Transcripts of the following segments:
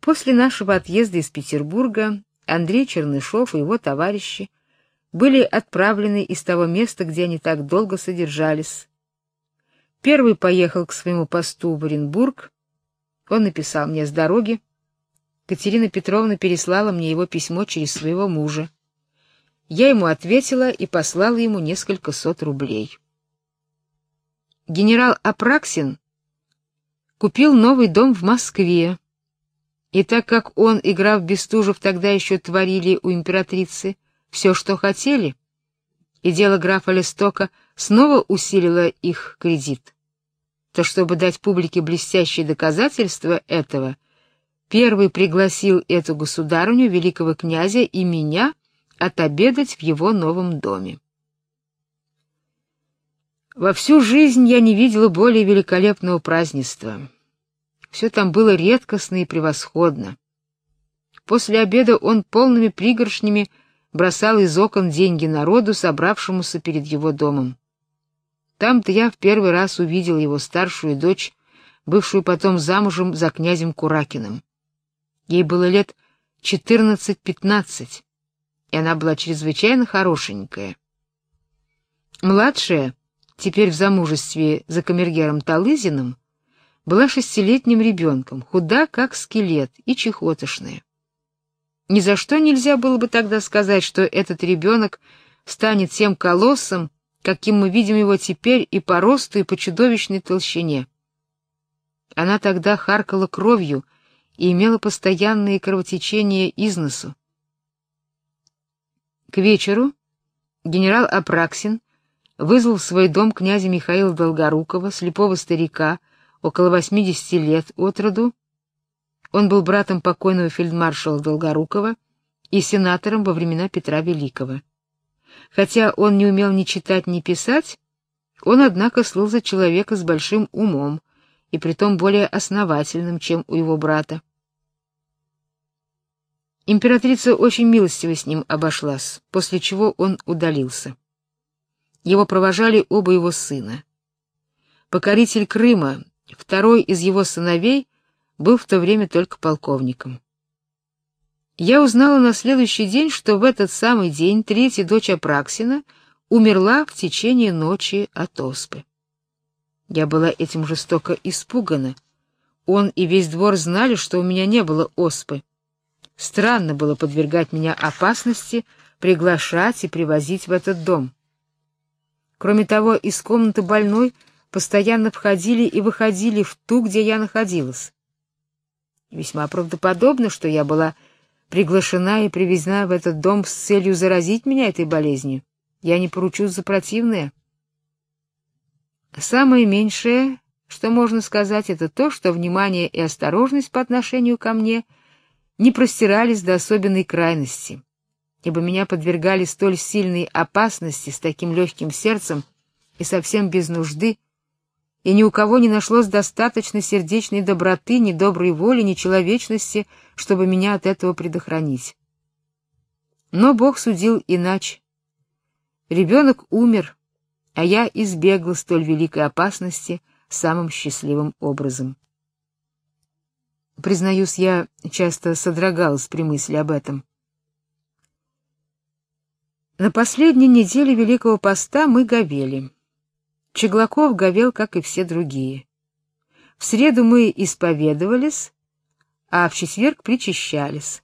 После нашего отъезда из Петербурга Андрей Чернышов и его товарищи были отправлены из того места, где они так долго содержались. Первый поехал к своему посту в Оренбург. Он написал мне с дороги. Катерина Петровна переслала мне его письмо через своего мужа. Я ему ответила и послала ему несколько сот рублей. Генерал Апраксин купил новый дом в Москве. И так как он и граф Бестужев тогда еще творили у императрицы все, что хотели, и дело графа Листока снова усилило их кредит, то чтобы дать публике блестящие доказательства этого, первый пригласил эту государыню, великого князя и меня отобедать в его новом доме. Во всю жизнь я не видела более великолепного празднества. Все там было редкостно и превосходно. После обеда он полными пригоршнями бросал из окон деньги народу, собравшемуся перед его домом. Там-то я в первый раз увидел его старшую дочь, бывшую потом замужем за князем Куракиным. Ей было лет четырнадцать-пятнадцать, и она была чрезвычайно хорошенькая. Младшая, теперь в замужестве за камергером Талызиным, была шестилетним ребенком, худа как скелет и чехотошная. Ни за что нельзя было бы тогда сказать, что этот ребенок станет тем колоссом, каким мы видим его теперь и по росту, и по чудовищной толщине. Она тогда харкала кровью и имела постоянные кровотечения из носу. К вечеру генерал Апраксин вызвал в свой дом князя Михаила Долгорукова, слепого старика, около 80 лет от роду. Он был братом покойного фельдмаршала Долгорукова и сенатором во времена Петра Великого. Хотя он не умел ни читать, ни писать, он однако слыл за человека с большим умом и притом более основательным, чем у его брата. Императрица очень милостиво с ним обошлась, после чего он удалился. Его провожали оба его сына. Покоритель Крыма, второй из его сыновей, был в то время только полковником. Я узнала на следующий день, что в этот самый день третья дочь Апраксина умерла в течение ночи от оспы. Я была этим жестоко испугана. Он и весь двор знали, что у меня не было оспы. Странно было подвергать меня опасности, приглашать и привозить в этот дом. Кроме того, из комнаты больной постоянно входили и выходили в ту, где я находилась. Весьма правдоподобно, что я была приглашена и привезена в этот дом с целью заразить меня этой болезнью. Я не поручусь за противное. Самое меньшее, что можно сказать, это то, что внимание и осторожность по отношению ко мне не простирались до особенной крайности ибо меня подвергали столь сильной опасности с таким легким сердцем и совсем без нужды, и ни у кого не нашлось достаточно сердечной доброты, ни доброй воли, ни человечности, чтобы меня от этого предохранить. Но Бог судил иначе. Ребенок умер, а я избегла столь великой опасности самым счастливым образом. Признаюсь, я часто содрогалась при мысли об этом. На последней неделе Великого Поста мы говели. Чеглаков говел, как и все другие. В среду мы исповедовались, а в четверг причащались.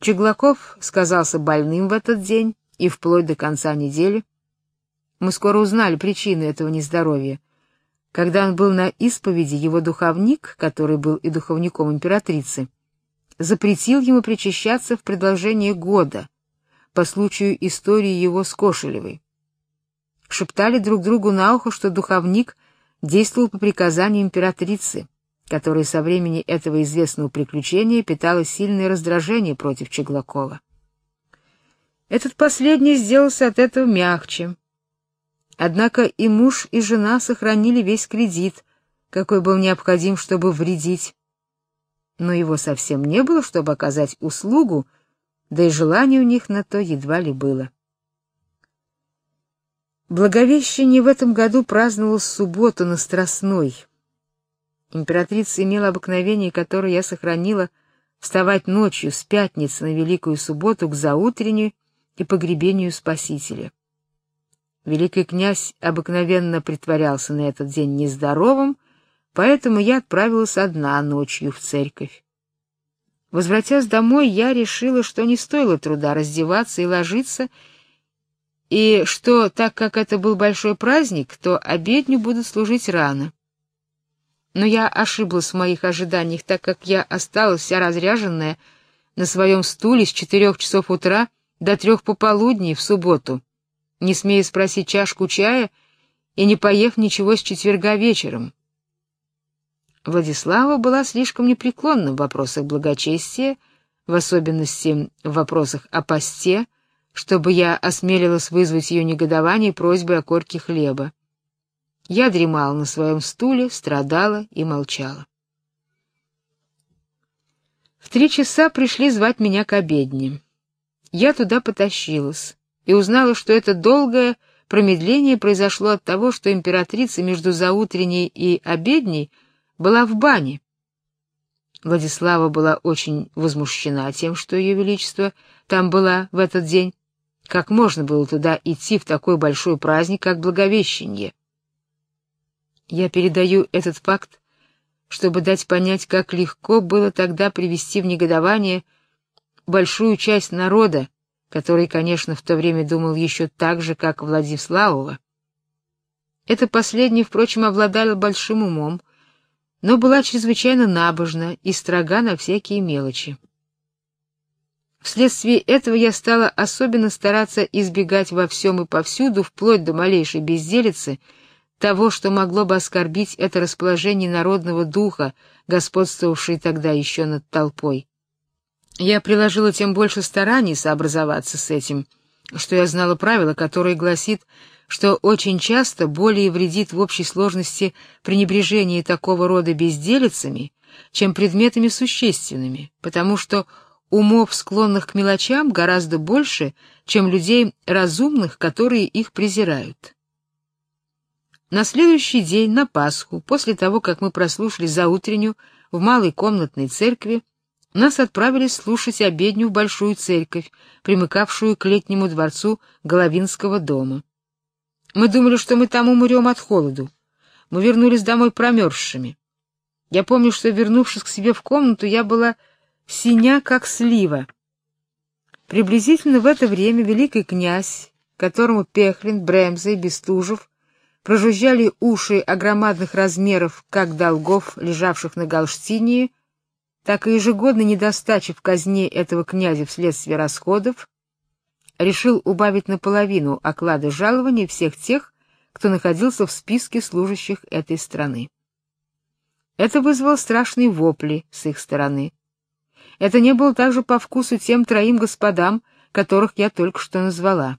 Чеглаков сказался больным в этот день и вплоть до конца недели. Мы скоро узнали причину этого нездоровья. Когда он был на исповеди, его духовник, который был и духовником императрицы, запретил ему причащаться в продолжение года — по случаю истории его с Кошелевой. Шептали друг другу на ухо, что духовник действовал по приказанию императрицы, которая со времени этого известного приключения питала сильное раздражение против Чеглакова. Этот последний сделался от этого мягче. Однако и муж, и жена сохранили весь кредит, какой был необходим, чтобы вредить. Но его совсем не было, чтобы оказать услугу, да и желание у них на то едва ли было. Благовещение в этом году праздновалось субботу на Страстной. Императрица имела обыкновение, которое я сохранила, вставать ночью с пятницы на Великую Субботу к заутренню и погребению Спасителя. Великий князь обыкновенно притворялся на этот день нездоровым, поэтому я отправилась одна ночью в церковь. Возвратясь домой, я решила, что не стоило труда раздеваться и ложиться, и что, так как это был большой праздник, то обедню будут служить рано. Но я ошиблась в моих ожиданиях, так как я осталась вся разряженная на своем стуле с четырех часов утра до трех пополудни в субботу, не смея спросить чашку чая и не поев ничего с четверга вечером. Владислава была слишком непреклонна в вопросах благочестия, в особенности в вопросах о посте, чтобы я осмелилась вызвать ее негодование просьбой о корке хлеба. Я дремала на своем стуле, страдала и молчала. В три часа пришли звать меня к обедне. Я туда потащилась и узнала, что это долгое промедление произошло от того, что императрица между заутренней и обедней — была в бане. Владислава была очень возмущена тем, что ее величество там была в этот день. Как можно было туда идти в такой большой праздник, как Благовещение? Я передаю этот факт, чтобы дать понять, как легко было тогда привести в негодование большую часть народа, который, конечно, в то время думал еще так же, как Владиславова. Это последний, впрочем, обладал большим умом, но была чрезвычайно набожна и строга на всякие мелочи. Вследствие этого я стала особенно стараться избегать во всем и повсюду, вплоть до малейшей безделицы, того, что могло бы оскорбить это расположение народного духа, господствовавшей тогда еще над толпой. Я приложила тем больше стараний сообразоваться с этим, что я знала правило, которое гласит, что очень часто более вредит в общей сложности пренебрежение такого рода безделицами, чем предметами существенными, потому что умов, склонных к мелочам, гораздо больше, чем людей разумных, которые их презирают. На следующий день, на Пасху, после того, как мы прослушали заутренню в малой комнатной церкви, нас отправили слушать обедню в большую церковь, примыкавшую к летнему дворцу Головинского дома. Мы думали, что мы там умрем от холоду. Мы вернулись домой промерзшими. Я помню, что, вернувшись к себе в комнату, я была синя, как слива. Приблизительно в это время великий князь, которому Пехлин, Бремза и Бестужев прожужжали уши о громадных размеров как долгов, лежавших на Галштинии, так и ежегодной недостачи в казне этого князя вследствие расходов, решил убавить наполовину оклады жалования всех тех, кто находился в списке служащих этой страны. Это вызвало страшные вопли с их стороны. Это не было также по вкусу тем троим господам, которых я только что назвала.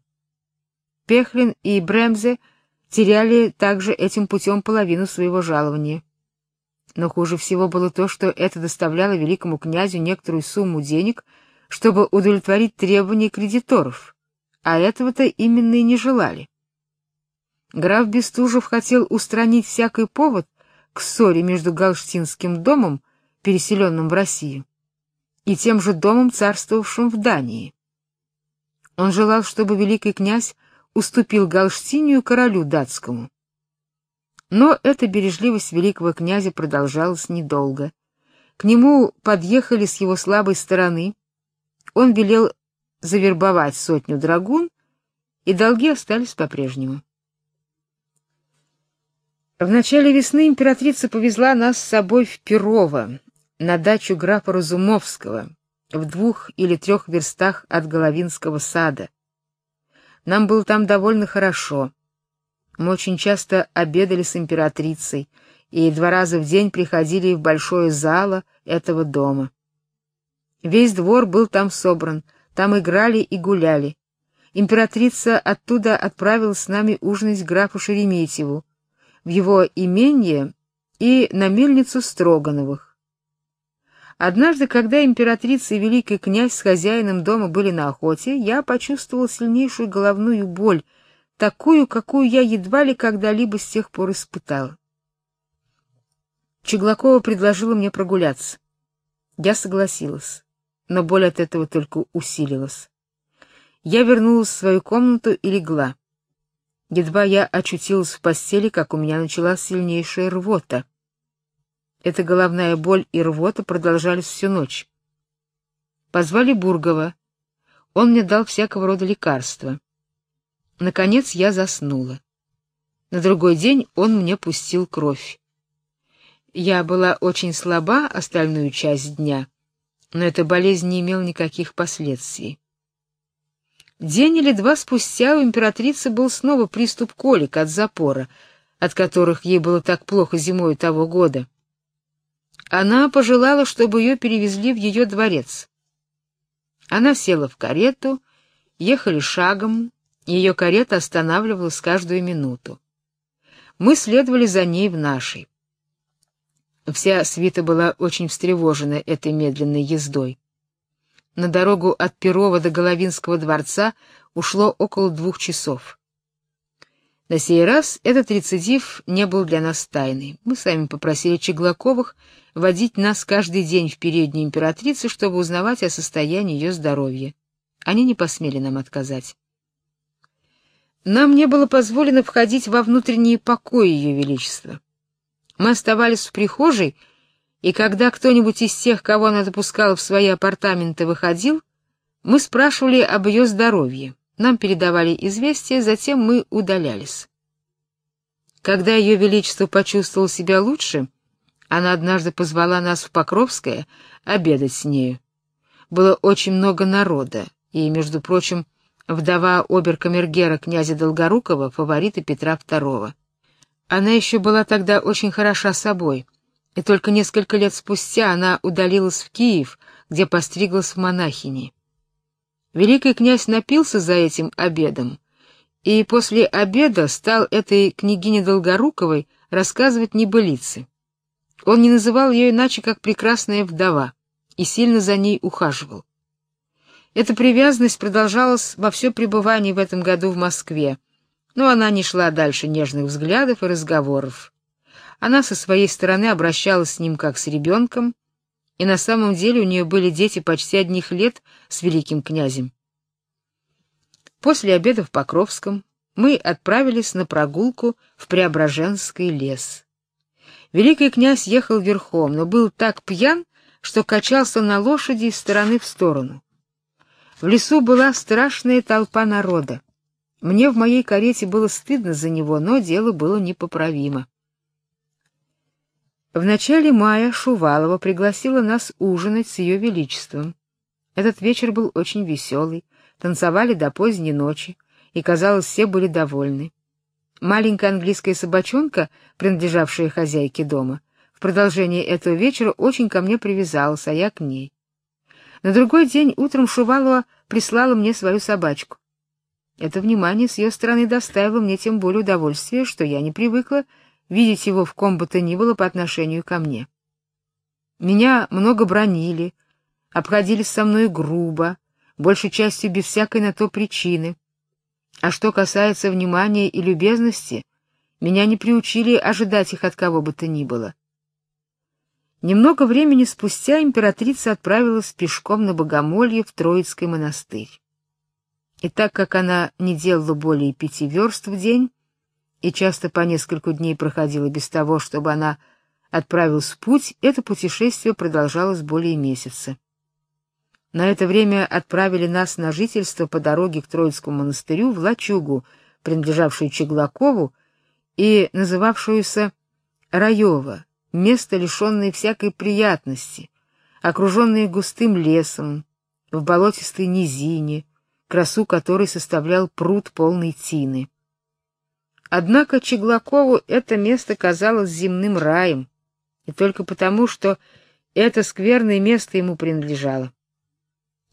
Пехлин и Бремзе теряли также этим путем половину своего жалования. Но хуже всего было то, что это доставляло великому князю некоторую сумму денег, чтобы удовлетворить требования кредиторов, а этого-то именно и не желали. Граф Бестужев хотел устранить всякий повод к ссоре между Галштинским домом, переселенным в Россию, и тем же домом, царствовавшим в Дании. Он желал, чтобы великий князь уступил Галштинию королю датскому. Но эта бережливость великого князя продолжалась недолго. К нему подъехали с его слабой стороны. Он велел завербовать сотню драгун, и долги остались по-прежнему. В начале весны императрица повезла нас с собой в Перово, на дачу графа Разумовского, в двух или трех верстах от Головинского сада. Нам было там довольно хорошо. Мы очень часто обедали с императрицей и два раза в день приходили в большое зало этого дома. Весь двор был там собран, там играли и гуляли. Императрица оттуда отправилась с нами ужинать к графу Шереметьеву в его имение и на мельницу Строгановых. Однажды, когда императрица и великий князь с хозяином дома были на охоте, я почувствовал сильнейшую головную боль, такую, какую я едва ли когда-либо с тех пор испытал. Чеглакова предложила мне прогуляться. Я согласилась, но боль от этого только усилилась. Я вернулась в свою комнату и легла. Едва я очутилась в постели, как у меня началась сильнейшая рвота. Эта головная боль и рвота продолжались всю ночь. Позвали Бургова. Он мне дал всякого рода лекарства. Наконец я заснула. На другой день он мне пустил кровь. Я была очень слаба остальную часть дня, но эта болезнь не имела никаких последствий. День или два спустя у императрицы был снова приступ колик от запора, от которых ей было так плохо зимой того года. Она пожелала, чтобы ее перевезли в ее дворец. Она села в карету, ехали шагом, ее карета останавливалась каждую минуту. Мы следовали за ней в нашей. Вся свита была очень встревожена этой медленной ездой. На дорогу от Перова до Головинского дворца ушло около двух часов. На сей раз этот рецидив не был для нас тайной. Мы сами попросили Чеглаковых водить нас каждый день в переднюю императрицы, чтобы узнавать о состоянии ее здоровья. Они не посмели нам отказать. Нам не было позволено входить во внутренние покои ее величества. Мы оставались в прихожей и когда кто-нибудь из тех, кого она допускала в свои апартаменты, выходил, мы спрашивали об ее здоровье. Нам передавали известия, затем мы удалялись. Когда ее величество почувствовал себя лучше, она однажды позвала нас в Покровское обедать с нею. Было очень много народа, и, между прочим, вдова оберкамергера князя Долгорукова, фаворита Петра II. Она еще была тогда очень хороша собой, и только несколько лет спустя она удалилась в Киев, где постриглась в монахини. Великий князь напился за этим обедом, и после обеда стал этой княгине Долгоруковой рассказывать небылицы. Он не называл ее иначе, как прекрасная вдова, и сильно за ней ухаживал. Эта привязанность продолжалась во все пребывание в этом году в Москве, но она не шла дальше нежных взглядов и разговоров. Она со своей стороны обращалась с ним как с ребенком, и на самом деле у нее были дети почти одних лет с великим князем. После обеда в Покровском мы отправились на прогулку в Преображенский лес. Великий князь ехал верхом, но был так пьян, что качался на лошади из стороны в сторону. В лесу была страшная толпа народа. Мне в моей карете было стыдно за него, но дело было непоправимо. В начале мая Шувалова пригласила нас ужинать с ее величеством. Этот вечер был очень веселый, танцевали до поздней ночи, и, казалось, все были довольны. Маленькая английская собачонка, принадлежавшая хозяйке дома, в продолжение этого вечера очень ко мне привязалась, а я к ней. На другой день утром Шувалова прислала мне свою собачку. Это внимание с ее стороны доставило мне тем более удовольствия, что я не привыкла видеть его в ком бы то ни было по отношению ко мне. Меня много бронили, обходились со мной грубо, большей частью без всякой на то причины. А что касается внимания и любезности, меня не приучили ожидать их от кого бы то ни было. Немного времени спустя императрица отправилась пешком на богомолье в Троицкий монастырь. И так как она не делала более пяти верст в день, и часто по несколько дней проходило без того, чтобы она отправилась в путь, это путешествие продолжалось более месяца. На это время отправили нас на жительство по дороге к Троицкому монастырю в лачугу, принадлежавшую Чеглакову и называвшуюся Раёво, место лишенное всякой приятности, окруженное густым лесом, в болотистой низине, красу которой составлял пруд полный тины. Однако Чеглакову это место казалось земным раем, и только потому, что это скверное место ему принадлежало.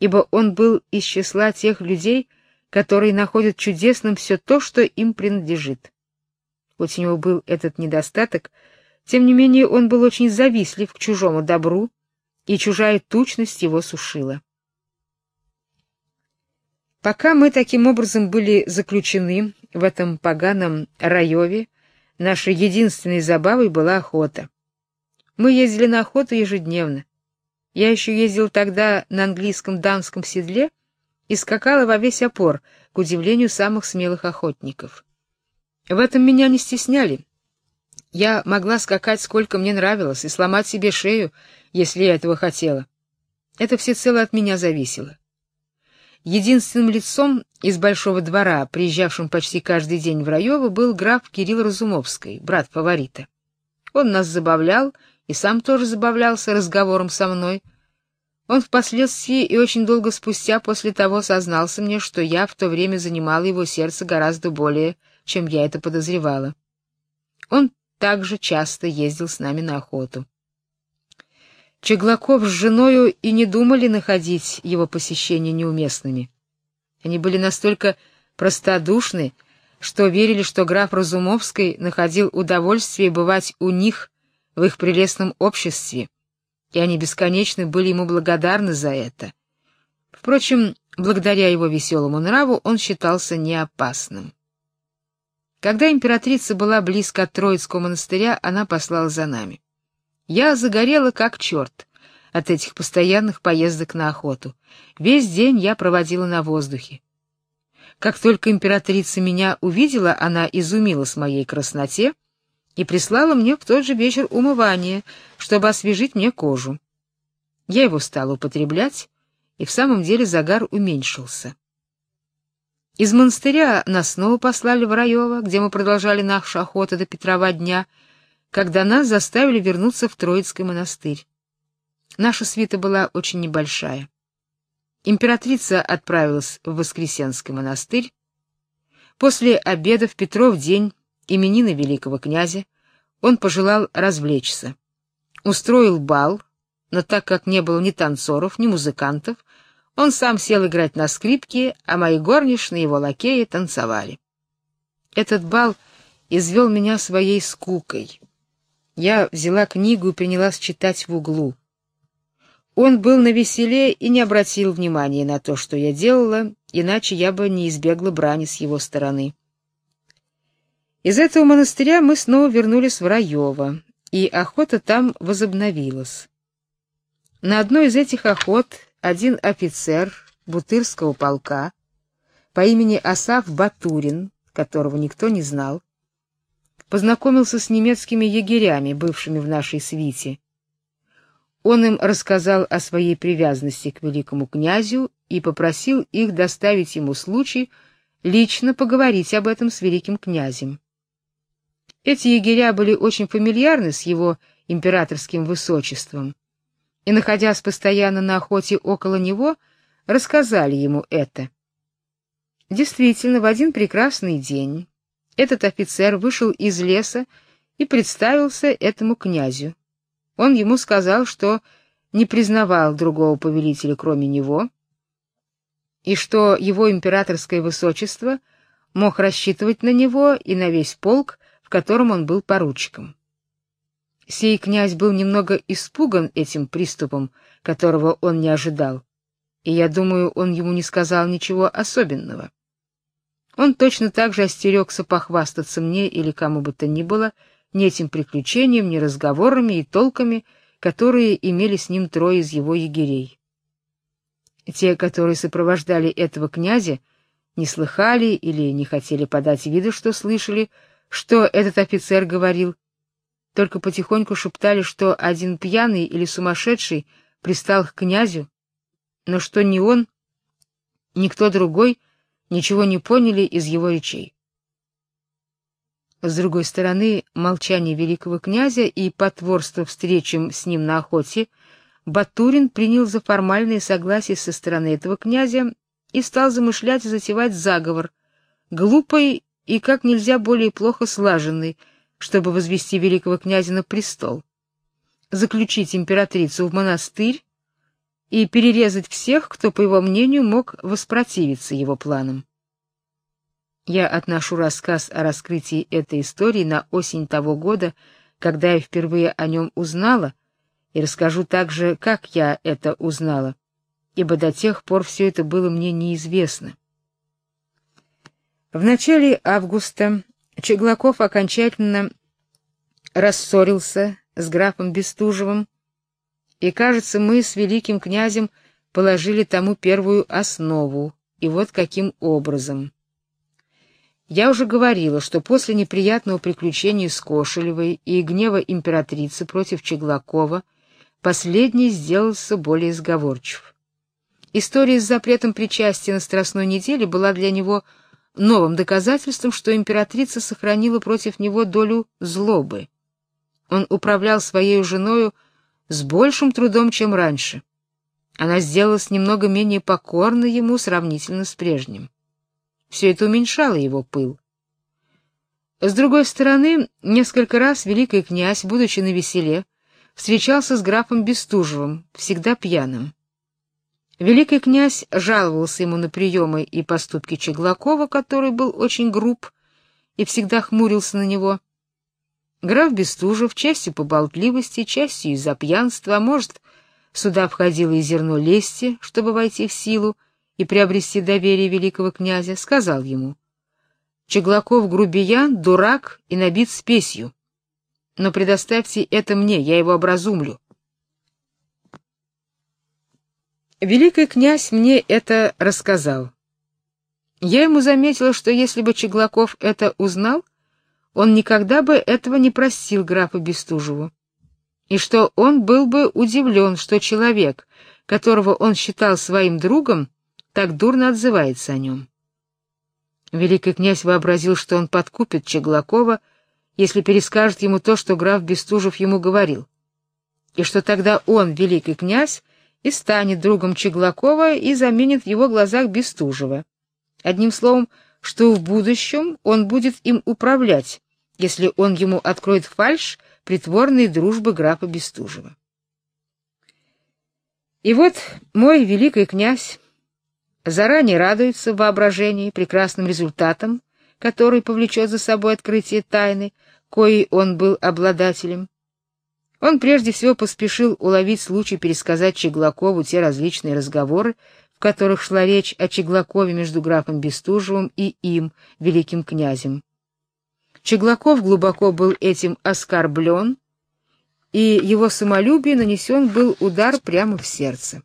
Ибо он был из числа тех людей, которые находят чудесным все то, что им принадлежит. Хоть у него был этот недостаток, тем не менее он был очень завистлив к чужому добру, и чужая тучность его сушила. Пока мы таким образом были заключены в этом поганом райове, нашей единственной забавой была охота. Мы ездили на охоту ежедневно. Я еще ездил тогда на английском дамском седле и скакала во весь опор, к удивлению самых смелых охотников. В этом меня не стесняли. Я могла скакать сколько мне нравилось и сломать себе шею, если я этого хотела. Это всецело от меня зависело. Единственным лицом из большого двора, приезжавшим почти каждый день в Раёво, был граф Кирилл Разумовский, брат фаворита. Он нас забавлял и сам тоже забавлялся разговором со мной. Он впоследствии и очень долго спустя после того сознался мне, что я в то время занимала его сердце гораздо более, чем я это подозревала. Он также часто ездил с нами на охоту. Чеглаков с женою и не думали находить его посещения неуместными. Они были настолько простодушны, что верили, что граф Разумовский находил удовольствие бывать у них в их прелестном обществе, и они бесконечно были ему благодарны за это. Впрочем, благодаря его веселому нраву он считался неопасным. Когда императрица была близко от Троицкого монастыря, она послала за нами. Я загорела как черт от этих постоянных поездок на охоту. Весь день я проводила на воздухе. Как только императрица меня увидела, она изумилась моей красоте и прислала мне в тот же вечер умывание, чтобы освежить мне кожу. Я его стала употреблять, и в самом деле загар уменьшился. Из монастыря нас снова послали в Раёво, где мы продолжали нашу охоту до Петрова дня, когда нас заставили вернуться в Троицкий монастырь. Наша свита была очень небольшая. Императрица отправилась в Воскресенский монастырь. После обеда в Петров день именины великого князя, он пожелал развлечься. Устроил бал, но так как не было ни танцоров, ни музыкантов, он сам сел играть на скрипке, а мои горничные его лакеи танцевали. Этот бал извел меня своей скукой. Я взяла книгу и принялась читать в углу. Он был на веселе и не обратил внимания на то, что я делала, иначе я бы не избегла брани с его стороны. Из этого монастыря мы снова вернулись в Раёво, и охота там возобновилась. На одной из этих охот один офицер Бутырского полка по имени Асаф Батурин, которого никто не знал, познакомился с немецкими егерями, бывшими в нашей свите. Он им рассказал о своей привязанности к великому князю и попросил их доставить ему случай лично поговорить об этом с великим князем. Эти егеря были очень фамильярны с его императорским высочеством, и, находясь постоянно на охоте около него, рассказали ему это. Действительно, в один прекрасный день этот офицер вышел из леса и представился этому князю. Он ему сказал, что не признавал другого повелителя, кроме него, и что его императорское высочество мог рассчитывать на него и на весь полк котором он был поручиком. Сей князь был немного испуган этим приступом, которого он не ожидал, и я думаю, он ему не сказал ничего особенного. Он точно так же остерегся похвастаться мне или кому бы то ни было ни этим приключением, ни разговорами и толками, которые имели с ним трое из его егерей. Те, которые сопровождали этого князя, не слыхали или не хотели подать виду, что слышали, что этот офицер говорил. Только потихоньку шептали, что один пьяный или сумасшедший пристал к князю, но что ни он, ни кто другой ничего не поняли из его речей. С другой стороны, молчание великого князя и потворство встречам с ним на охоте Батурин принял за формальное согласие со стороны этого князя и стал замышлять и затевать заговор, глупый и как нельзя более плохо слаженный, чтобы возвести великого князя на престол, заключить императрицу в монастырь и перерезать всех, кто, по его мнению, мог воспротивиться его планам. Я отношу рассказ о раскрытии этой истории на осень того года, когда я впервые о нем узнала, и расскажу также, как я это узнала, ибо до тех пор все это было мне неизвестно. В начале августа Чеглаков окончательно рассорился с графом Бестужевым И, кажется, мы с великим князем положили тому первую основу, и вот каким образом. Я уже говорила, что после неприятного приключения с Кошелевой и гнева императрицы против Чеглакова последний сделался более сговорчив. История с запретом причастия на Страстной неделе была для него новым доказательством, что императрица сохранила против него долю злобы. Он управлял своей женою с большим трудом, чем раньше. Она сделалась немного менее покорной ему сравнительно с прежним. Все это уменьшало его пыл. С другой стороны, несколько раз великий князь, будучи на веселе, встречался с графом Бестужевым, всегда пьяным. Великий князь жаловался ему на приемы и поступки Чеглакова, который был очень груб и всегда хмурился на него. Граф Бестужев, частью по болтливости, частью из-за пьянства, а может, сюда входило и зерно лести, чтобы войти в силу и приобрести доверие великого князя, сказал ему: "Чеглаков грубиян, дурак и набит спесью. Но предоставьте это мне, я его образумлю". Великий князь мне это рассказал. Я ему заметила, что если бы Чеглаков это узнал, он никогда бы этого не простил графу Бестужеву, и что он был бы удивлен, что человек, которого он считал своим другом, так дурно отзывается о нем. Великий князь вообразил, что он подкупит Чеглакова, если перескажет ему то, что граф Бестужев ему говорил, и что тогда он, великий князь, и станет другом Чеглакова и заменит в его глазах Бестужева. Одним словом, что в будущем он будет им управлять, если он ему откроет фальшь притворной дружбы графа Бестужева. И вот мой великий князь заранее радуется в воображении прекрасным результатам, который повлечет за собой открытие тайны, коей он был обладателем. Он прежде всего поспешил уловить случай пересказать Чеглакову те различные разговоры, в которых шла речь о Чеглакове между графом Бестужевым и им, великим князем. Чеглаков глубоко был этим оскорблен, и его самолюбию нанесен был удар прямо в сердце.